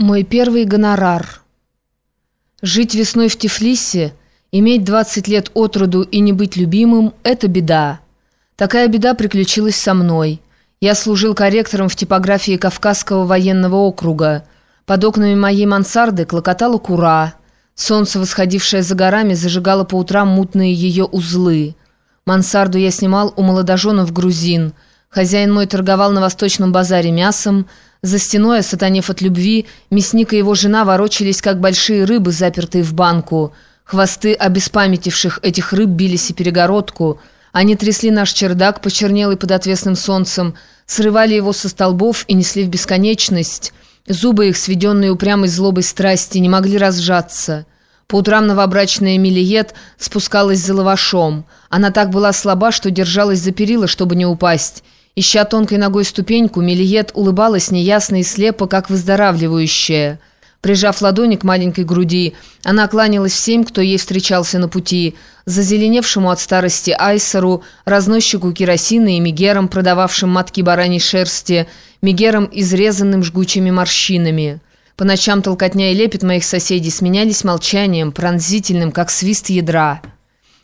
Мой первый гонорар. Жить весной в Тифлисе, иметь 20 лет от роду и не быть любимым – это беда. Такая беда приключилась со мной. Я служил корректором в типографии Кавказского военного округа. Под окнами моей мансарды клокотала кура. Солнце, восходившее за горами, зажигало по утрам мутные ее узлы. Мансарду я снимал у молодоженов грузин. Хозяин мой торговал на восточном базаре мясом – за стеной, сатанев от любви, мясник и его жена ворочались, как большие рыбы, запертые в банку. Хвосты обеспамятивших этих рыб бились и перегородку. Они трясли наш чердак, почернелый под отвесным солнцем, срывали его со столбов и несли в бесконечность. Зубы их, сведенные упрямой злобой страсти, не могли разжаться. По утрам новобрачная Милиет спускалась за лавашом. Она так была слаба, что держалась за перила, чтобы не упасть. Ища тонкой ногой ступеньку, Мелиет улыбалась неясно и слепо, как выздоравливающая. Прижав ладони к маленькой груди, она кланялась всем, кто ей встречался на пути, зазеленевшему от старости Айсеру, разносчику керосина и мигерам, продававшим матки бараньей шерсти, мигерам, изрезанным жгучими морщинами. По ночам толкотня и лепет моих соседей сменялись молчанием, пронзительным, как свист ядра.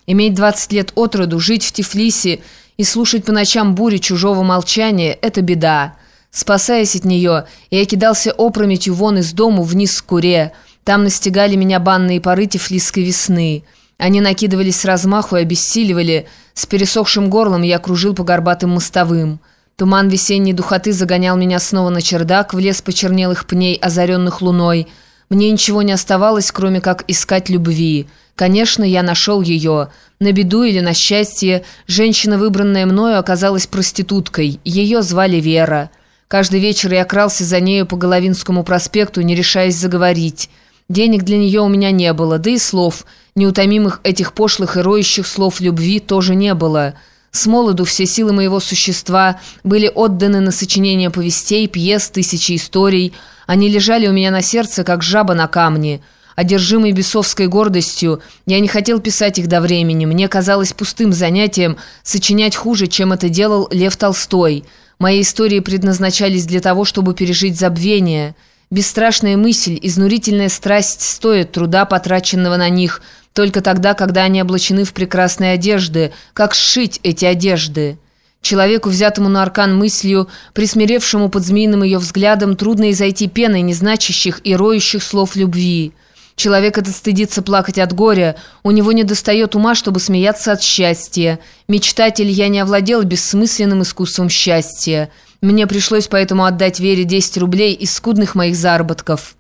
Иметь 20 лет от роду, жить в Тифлисе – и слушать по ночам бури чужого молчания – это беда. Спасаясь от нее, я кидался опрометью вон из дому вниз к куре. Там настигали меня банные поры тифлисской весны. Они накидывались с размаху и обессиливали. С пересохшим горлом я кружил по горбатым мостовым. Туман весенней духоты загонял меня снова на чердак, в лес почернелых пней, озаренных луной. Мне ничего не оставалось, кроме как искать любви. Конечно, я нашел ее. На беду или на счастье, женщина, выбранная мною, оказалась проституткой. Ее звали Вера. Каждый вечер я крался за нею по Головинскому проспекту, не решаясь заговорить. Денег для нее у меня не было, да и слов, неутомимых этих пошлых и роющих слов любви, тоже не было. С молоду все силы моего существа были отданы на сочинение повестей, пьес, тысячи историй. Они лежали у меня на сердце, как жаба на камне». Одержимый бесовской гордостью, я не хотел писать их до времени. Мне казалось пустым занятием сочинять хуже, чем это делал Лев Толстой. Мои истории предназначались для того, чтобы пережить забвение. Бесстрашная мысль, изнурительная страсть стоят труда, потраченного на них, только тогда, когда они облачены в прекрасные одежды. Как сшить эти одежды? Человеку, взятому на аркан мыслью, присмиревшему под змеиным ее взглядом, трудно изойти пеной незначащих и роющих слов любви. Человек этот стыдится плакать от горя, у него не достает ума, чтобы смеяться от счастья. Мечтатель я не овладел бессмысленным искусством счастья. Мне пришлось поэтому отдать Вере 10 рублей из скудных моих заработков.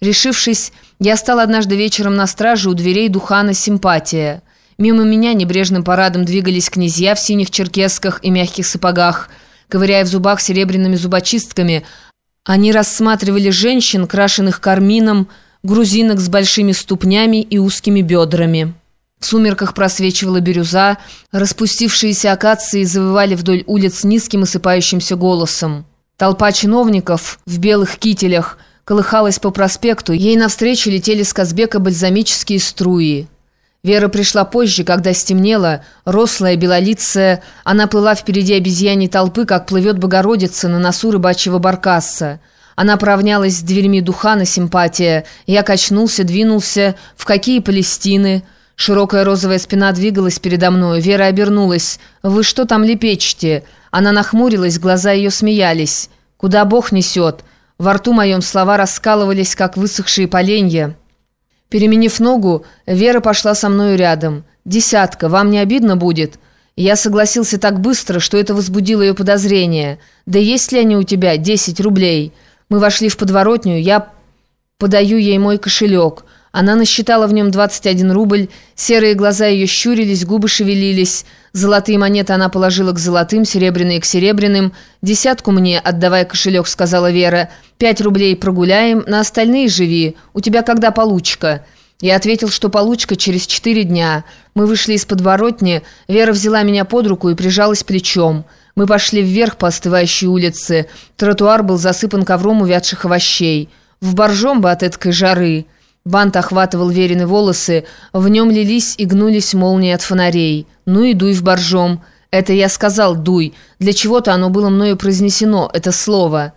Решившись, я стал однажды вечером на страже у дверей Духана «Симпатия». Мимо меня небрежным парадом двигались князья в синих черкесках и мягких сапогах. Ковыряя в зубах серебряными зубочистками, они рассматривали женщин, крашенных кармином, грузинок с большими ступнями и узкими бедрами. В сумерках просвечивала бирюза, распустившиеся акации завывали вдоль улиц низким осыпающимся голосом. Толпа чиновников в белых кителях колыхалась по проспекту, ей навстречу летели с Казбека бальзамические струи. Вера пришла позже, когда стемнело, рослая, белолицая, она плыла впереди обезьяней толпы, как плывет Богородица на носу рыбачьего баркаса. Она поравнялась с дверьми Духана симпатия. Я качнулся, двинулся. В какие Палестины? Широкая розовая спина двигалась передо мной. Вера обернулась. «Вы что там лепечете?» Она нахмурилась, глаза ее смеялись. «Куда Бог несет?» Во рту моем слова раскалывались, как высохшие поленья. Переменив ногу, Вера пошла со мною рядом. «Десятка, вам не обидно будет?» Я согласился так быстро, что это возбудило ее подозрение. «Да есть ли они у тебя? Десять рублей?» Мы вошли в подворотню, я подаю ей мой кошелек. Она насчитала в нем 21 рубль, серые глаза ее щурились, губы шевелились. Золотые монеты она положила к золотым, серебряные к серебряным. «Десятку мне, отдавай кошелек», — сказала Вера. «Пять рублей прогуляем, на остальные живи. У тебя когда получка?» Я ответил, что получка через четыре дня. Мы вышли из подворотни, Вера взяла меня под руку и прижалась плечом. Мы пошли вверх по остывающей улице. Тротуар был засыпан ковром увядших овощей. В боржом бы от эткой жары. Бант охватывал верены волосы, в нем лились и гнулись молнии от фонарей. «Ну и дуй в боржом». Это я сказал «дуй». Для чего-то оно было мною произнесено, это слово.